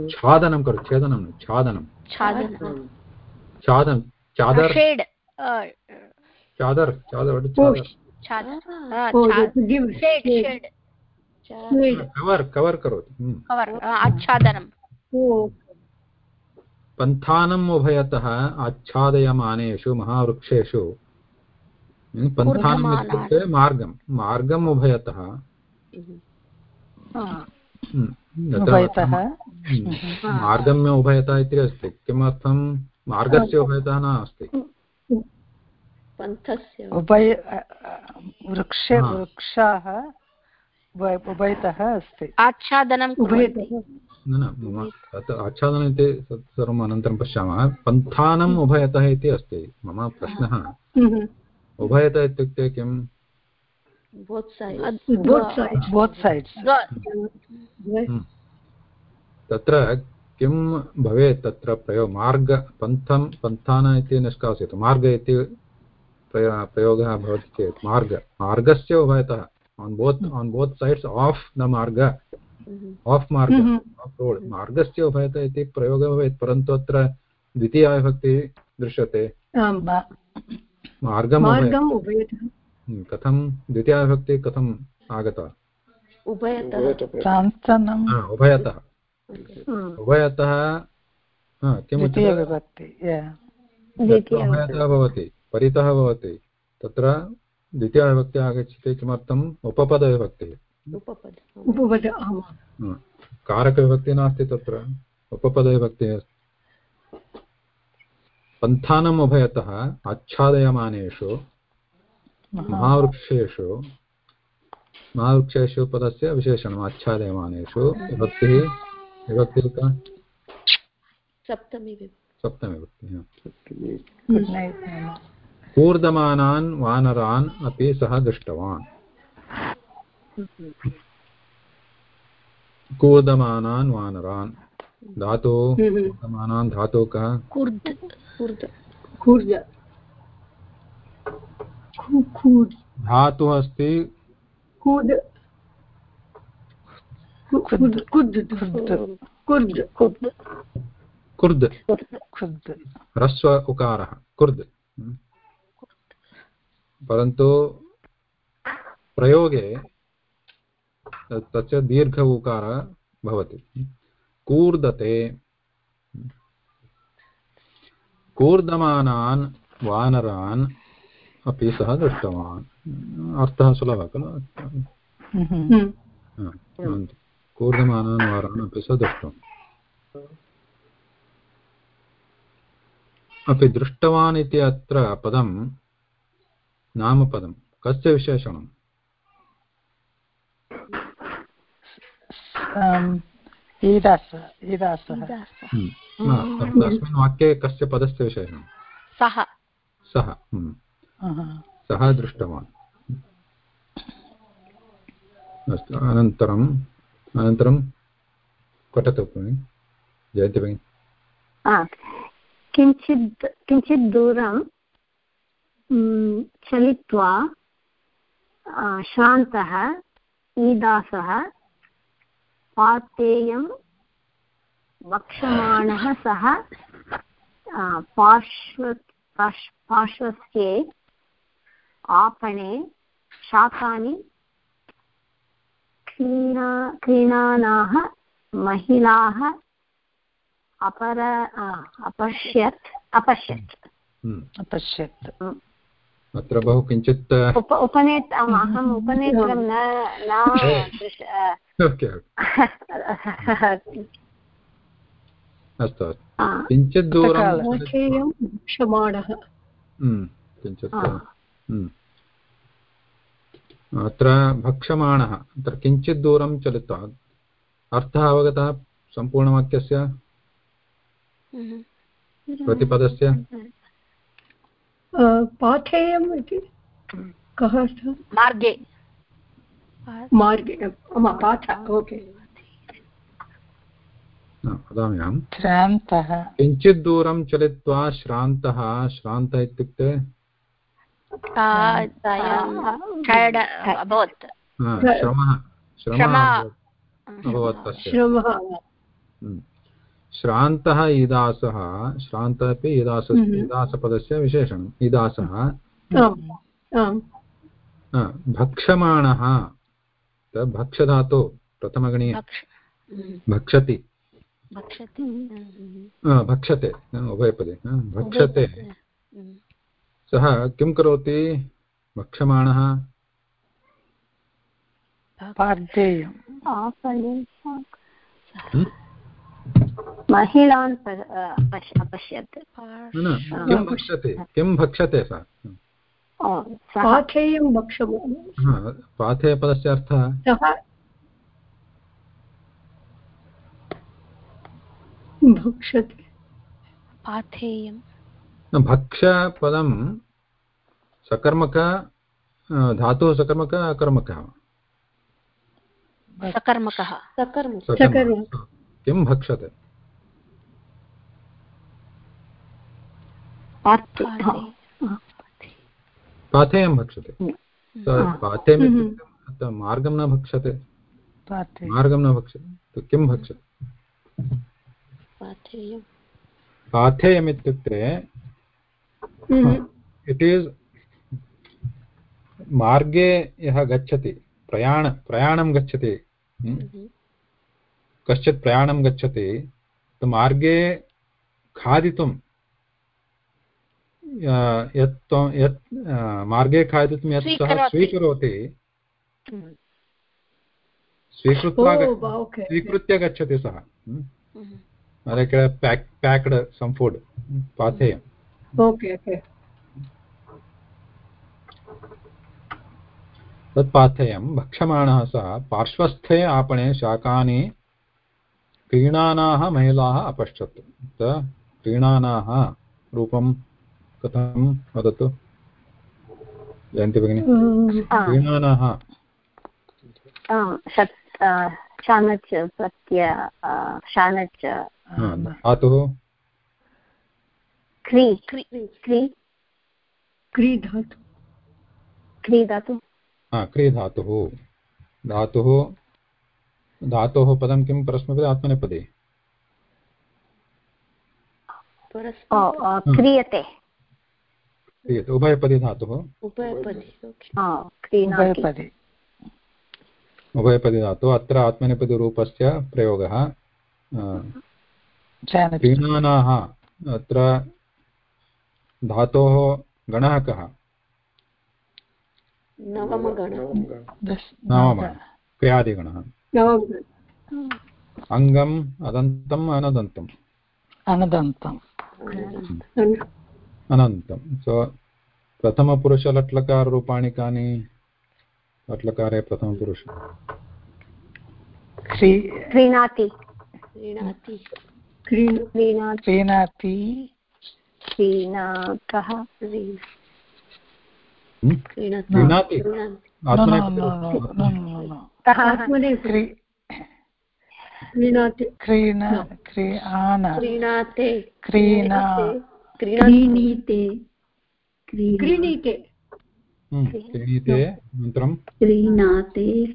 छादनं करोति छेदनं छादनं। छादनं। चादर् चादर् चादर् चादर् Oh, shade shade. Shade Shade. Cover cover करोति। हम्म। Cover आच्छादनं Oh, पन्थानम् उभयतः आच्छादयमानेषु महावृक्षेषु। पन्थानम् इत्युक्ते मार्गं मार्गम् उभयतः। मार्गम् उभयतः इति अस्ति। किमर्थं मार्गस्य उभयतः न अस्ति पन्थस्य उभय वृक्षे वृक्षाः उभय- उभयतः अस्ति। आच्छादनं उभयतः। न न मम तत् आच्छादनम् इति तत् सर्वम् अनन्तरं पश्यामः। पन्थानम् उभयतः इति अस्ति। मम प्रश्नः। हम्म. उभयतः इत्युक्ते किम्? हम्म। तत्र किं भवेत् तत्र प्रयोग मार्ग पन्थं पन्थान इति निष्कासयतु। मार्ग इति प्रयो प्रयोगः भवति चेत्। मार्ग। मार्गस्य उभयतः। On both on both sides of the मार्ग आफ् मार्ग. आफ् रोड् मार्गस्य उभयतः इति प्रयोगः भवेत् परन्तु अत्र द्वितीया विभक्ति दृश्यते. मार्गम् हम्म, कथं? द्वितीया विभक्ति कथम् आगता? उभयतः। उभयतः. उभयतः। किम् उच्यते? द्वितीयविभक्ति yeah. यत्र उभयतः भवति। परितः भवति। तत्र द्वितीयाविभक्तिः आगच्छति किमर्थम्? उपपदविभक्तिः। उपपद उपपद आम्। कारकविभक्तिः नास्ति तत्र। उपपदविभक्तिः अस्ति। पन्थानम् उभयतः आच्छादयमानेषु महावृक्षेषु महावृक्षेषु पदस्य विशेषणम् आच्छादयमानेषु विभक्तिः विभक्तिः का? सप्तमी विभक्ति। सप्तमी विभक्तिः कूर्दमानान् वानरान् अपि सः दृष्टवान्। कूर्दमानान् वानरान्। धातु. कूर्दमानान् धातु कः? धातुः अस्ति। कूर्द कु- कुर्द कुर्द। कुर्द कुर्द् ह्रस्व उकारः। कुर्द्। परन्तु प्रयोगे तस्य दीर्घ उकारः भवति। कूर्दते। कूर्दमानान् वानरान् अपि सः दृष्टवान्। अर्थः सुलभः खलु? हम्म. कूर्दमानान् वारान् अपि सः दृष्टवान्। अपि दृष्टवान् इति अत्र पदं नामपदं। कस्य विशेषणं ईदास ईदासः। हम्म, तस्मिन् वाक्ये कस्य पदस्य विषयः सः। सः हम्म। सः दृष्टवान्। अस्तु अनन्तरम् अनन्तरं पठतु भगिनि। जयन्ति भगिनि। किञ्चित् किञ्चित् दूरं चलित्वा श्रान्तः ईदासः पातेयं वक्षमाणः सः पार्श्व पार्श्- पार्श्वस्थे आपणे शाकानि क्रीणा क्रीणानाः महिलाः अपर अपश्यत् अपश्यत्। हम्म। अपश्यत्। अत्र बहु किञ्चित् उप उपनेत् अहम् उपनेत्रं न अस्तु अस्तु. किञ्चित् दूरं क्षमाणः। हम्म, किञ्चित् हम्म। अत्र भक्षमाणः अत्र किञ्चित् दूरं चलित्वा अर्थः अवगतः सम्पूर्णवाक्यस्य? हम्म। प्रतिपदस्य? अ, पाठेयम् इति कः अर्थः? मार्गे। मार्गे पाठ ओके। वदामि अहं। श्रान्तः। किञ्चित् दूरं चलित्वा श्रान्तः श्रान्त इत्युक्ते? हा, श्रमः श्रमः अभवत्। श्रमः। हम्म। श्रान्तः ईदासः श्रान्तः अपि ईदास हम्म। ईदासपदस्य विशेषणम् हा, भक्षमाणः त- भक्षधातु प्रथमगणीय। भक्ष भक्षति। भक्षति भक्षते हा, उभयपदे भक्षते। हम्म। सः किं करोति? भक्षमाणः। हम्म? महिलान् अपश्यत्। किं भक्षते? किं भक्षते सः? हा, पाथेयपदस्य अर्थः? भक्षते। पाथेयं भक्षपदं सकर्मक धातुः सकर्मक अकर्मकः? सकर्मकः। किं भक्षते पार्थे हा, पाथेयं भक्षते। हम्म. पाथेयम् इत्युक्ते मार्गं न भक्षते। मार्गं न भक्षते। तु किं भक्षते? पाथेयम् इत्युक्ते इट् इस् मार्गे यः गच्छति प्रयाण प्रयाणं गच्छति। हम्म? कश्चित् प्रयाणं गच्छति मार्गे खादितुं यत् त्वं- यत् मार्गे खादितुं यत् सः स्वीकरोति। हम्म। स्वीकृत्वा स्वीकृत्य गच्छति सः हम्म? हम्म। प्याक्ड् सम् फुड् पाथेयम् ओके ओके तत् पाथेयं भक्षमाणः सः पार्श्वस्थे आपणे शाकानि क्रीणानाः महिलाः अपश्यत् क्रीणानाः रूपं कथं वदतु? जयन्ति भगिनि। क्रीणानाः शानच् प्रत्य शानच् धातुः? क्री क्रि क्री। क्री। धातु। क्री धातु। हा क्री धातुः। धातुः धातोः पदं किं? परस्मैपदे आत्मनेपदे। क्रियते। क्रियते उभयपदी धातुः उभयपदी ओके आ, क्रीणाति उभयपदे। धातुः अत्र आत्मनेपदीरूपस्य प्रयोगः। क्रीणानाः अत्र धातोः गणः कः? नवम क्रियादिगणः। अङ्गम् अदन्तम् अनदन्तम्। अनदन्तम्। अनन्तं सो प्रथमपुरुषलट्लकाररूपाणि कानि? लट्लकारे प्रथमपुरुष। क्री क्रीणाति क्रीणाति क्रीण क्रीणाति क्रीणाति क्रीणातः। क्रीण क्रीणाते क्रीणा क्रीणाति। क्रीणीते क्रीणा क्रीणीते हम्म, क्रीणीते अनन्तरं क्रीणाते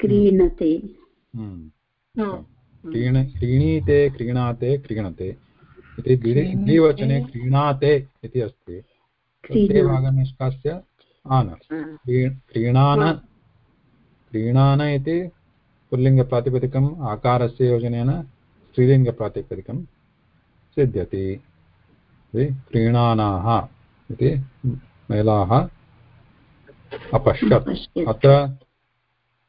क्रीणते। हम्म, हा। क्रीण क्रीणीते क्रीणाते क्रीणते। इति द्विवचने क्रीणाते इति अस्ति। भागनिष्कास्य आन क्रीणान क्रीणान इति पुल्लिङ्गप्रातिपदिकम् आकारस्य योजनेन स्त्रीलिङ्गप्रातिपदिकं सिद्ध्यति। इति क्रीणानाः इति महिलाः अपश्यत्। पश्यत् अत्र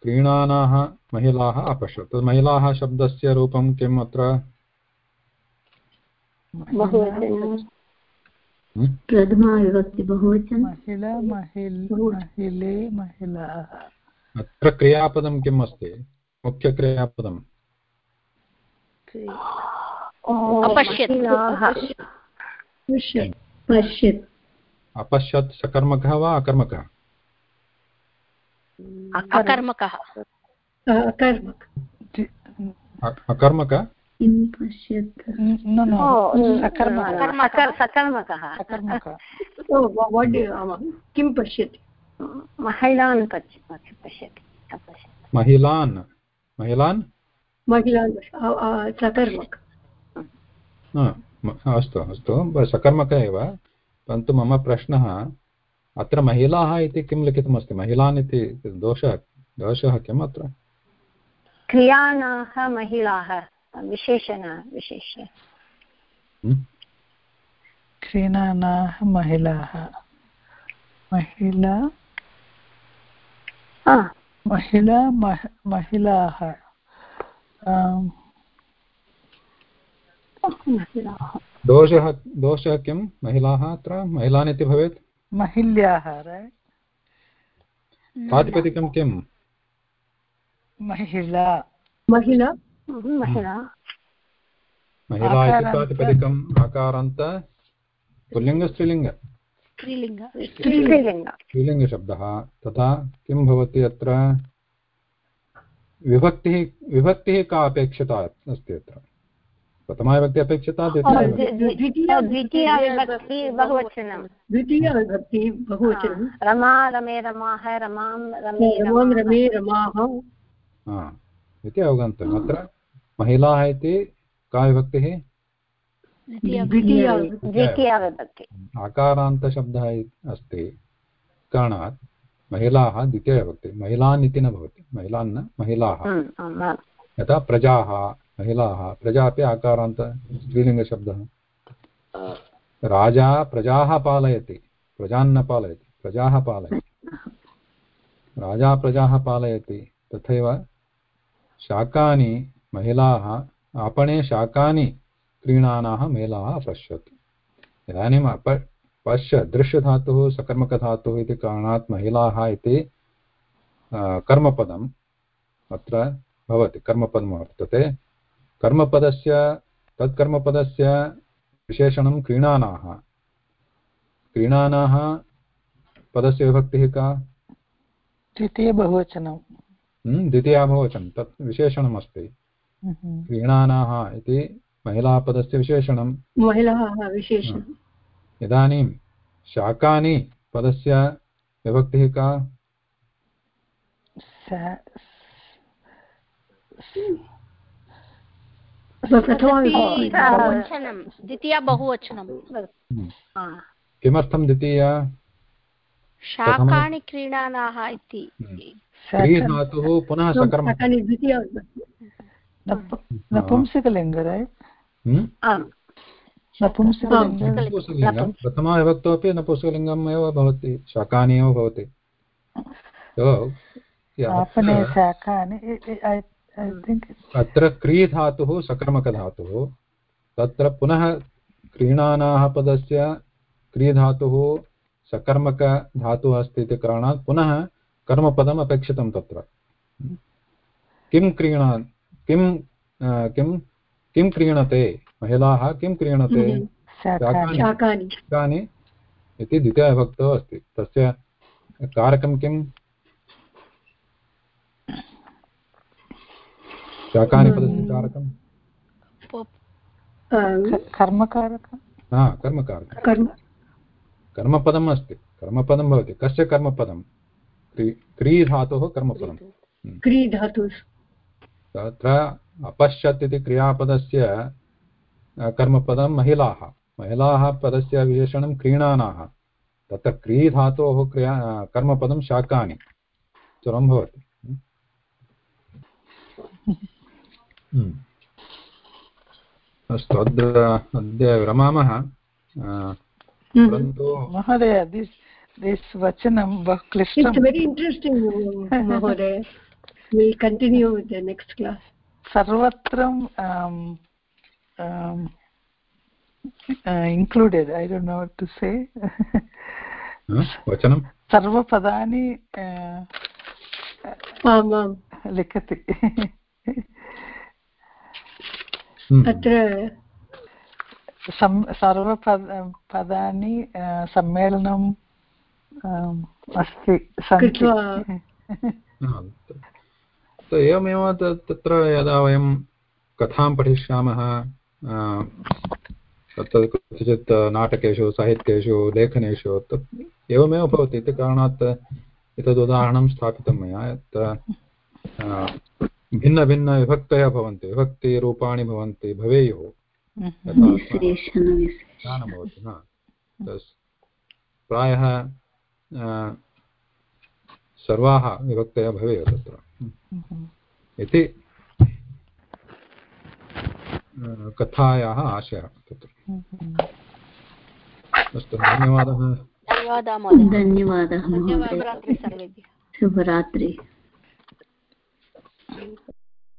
क्रीणानाः महिलाः अपश्यत्। महिलाः शब्दस्य रूपं किम् अत्र? बहुवचनं? प्रथमा विभक्ति बहुवचन। महिला महिल महिले महिलाः। अत्र क्रियापदं किम् अस्ति? मुख्यक्रियापदम् अपश्यत्। पश्यत्। पश्यत्। अपश्यत् सकर्मकः वा अकर्मकः? अकर्मकः। अकर्मक। किं पश्यत्? न न सकर्मक अकर् सकर्मकः सकर्मक ओ वाट् आमां किं पश्यति? महिलान् पश्यति। महिलान्। महिलान्? महिलान् सकर्मक। अस्तु अस्तु. सकर्मक एव. परन्तु मम प्रश्नः अत्र महिलाः इति किं लिखितमस्ति? महिलान् इति दोषः दोषः किम् अत्र? क्रियाणाः महिलाः विशेषण विशेष। हम्म? क्रीणानाः महिलाः। महिला? महिला मह- महिलाः। महिलाः दोषः दोषः किं? महिलाः अत्र? महिलान् इति भवेत्? महिल्याः प्रातिपदिकं किम् महिला। महिला? महिला। महिला इति प्रातिपदिकम् आकारान्त। स्त्रीलिङ्ग। स्त्रीलिङ्गशब्दः। तथा किं भवति अत्र? विभक्तिः विभक्तिः का अपेक्षिता अस्ति अत्र? प्रथमाविभक्ति अपेक्षिता द्वितीयाविभक्ति द्वितीया द्वितीया विभक्ति बहुवचनं। द्वितीया विभक्ति बहुवचनं। रमा रमे रमाः रमां रमे रमां रमाः। इति अवगन्तव्यम्। अत्र महिलाः इति का विभक्तिः? आकारान्तशब्दः अस्ति। कारणात् महिलाः द्वितीयविभक्ति महिलान् इति न भवति। महिलान् न महिलाः। यथा प्रजाः। महिलाः प्रजा अपि आकारान्त स्त्रीलिङ्गशब्दः राजा प्रजाः पालयति प्रजान् न पालयति प्रजाः पालयति। राजा प्रजाः पालयति तथैव शाकानि महिलाः आपणे शाकानि क्रीणानाः महिलाः अपश्यत् इदानीम् अप पश्य दृश्यधातुः सकर्मकधातुः इति कारणात् महिलाः इति कर्मपदम् अत्र भवति कर्मपदं वर्तते। कर्मपदस्य तत् कर्मपदस्य विशेषणं क्रीणानाः। क्रीणानाः पदस्य विभक्तिः का? द्वितीयबहुवचनं। हम्म, द्वितीया बहुवचनं तत् विशेषणमस्ति। हम्म। क्रीणानाः इति महिलापदस्य विशेषणं महिलाः विशेषणम्। इदानीं शाकानि पदस्य विभक्तिः का सा- प्रथमा विभक्ति बहुवचनं द्वितीया बहुवचनं. हा, किमर्थं द्वितीया? शाकानि क्रीणानाः इति. शाक- क्रीधातुः पुनः द्वितीया नपुंसकलिङ्ग? आम्। नपुंसकलिङ्ग। नपुंसकलिङ्गं। प्रथमाविभक्तौ अपि नपुंसकलिङ्गम् एव भवति। शाकानि एव भवति। अत्र- think अत्र क्रीधातुः सकर्मकधातुः। तत्र पुनः क्रीणानाः पदस्य क्रीधातुः सकर्मकधातुः अस्ति इति कारणात् पुनः कर्मपदम् अपेक्षितं तत्र। किं क्रीणा किं किं किं क्रीणते? महिलाः किं क्रीणते? हम्म। शाकानि इति द्वितीयविभक्तौ अस्ति। तस्य कारकं किम्? शाकानि पदस्य कारकं क- कर्मकारक कर्मकारकं कर्म। कर्मपदम् अस्ति। कर्मपदं भवति। कस्य कर्मपदं? क्री धातोः कर्मपदं। क्री धातु तत्र अपश्यत् इति क्रियापदस्य कर्मपदं महिलाः। महिलाः पदस्य विशेषणं क्रीणानाः। तत्र क्री धातोः क्रिया कर्मपदं शाकानि। सर्वं भवति। हम्म। अस्तु अद्य अद्य विरमामः। अ, परन्तु महोदय दिस् दिस् वचनं बहु इट्स् क्लिष्टं वेरि इण्ट्रेस्टिङ्ग् महोदय. Will continue with the next class सर्वत्र included I don't know to say वचनं? सर्वपदानि अ, लिखति। हम्म। अत्र सर्वपद पदानि सम्मेलनम् अस्ति एवमेव तत्र यदा वयं कथां पठिष्यामः तत्र कुत्रचित् नाटकेषु साहित्येषु लेखनेषु तत् एवमेव भवति। इति कारणात् एतद् उदाहरणं स्थापितं मया। यत् भिन्नभिन्नविभक्तयः भवन्ति विभक्तिरूपाणि भवन्ति भवेयुः। हम्म। ज्ञानं भवति प्रायः सर्वाः विभक्तयः भवेयुः तत्र। हम्म। इति कथायाः आशयः तत्र। हम्म। अस्तु धन्यवादः। धन्यवादः धन्यवादः शुभरात्रि। Jesus.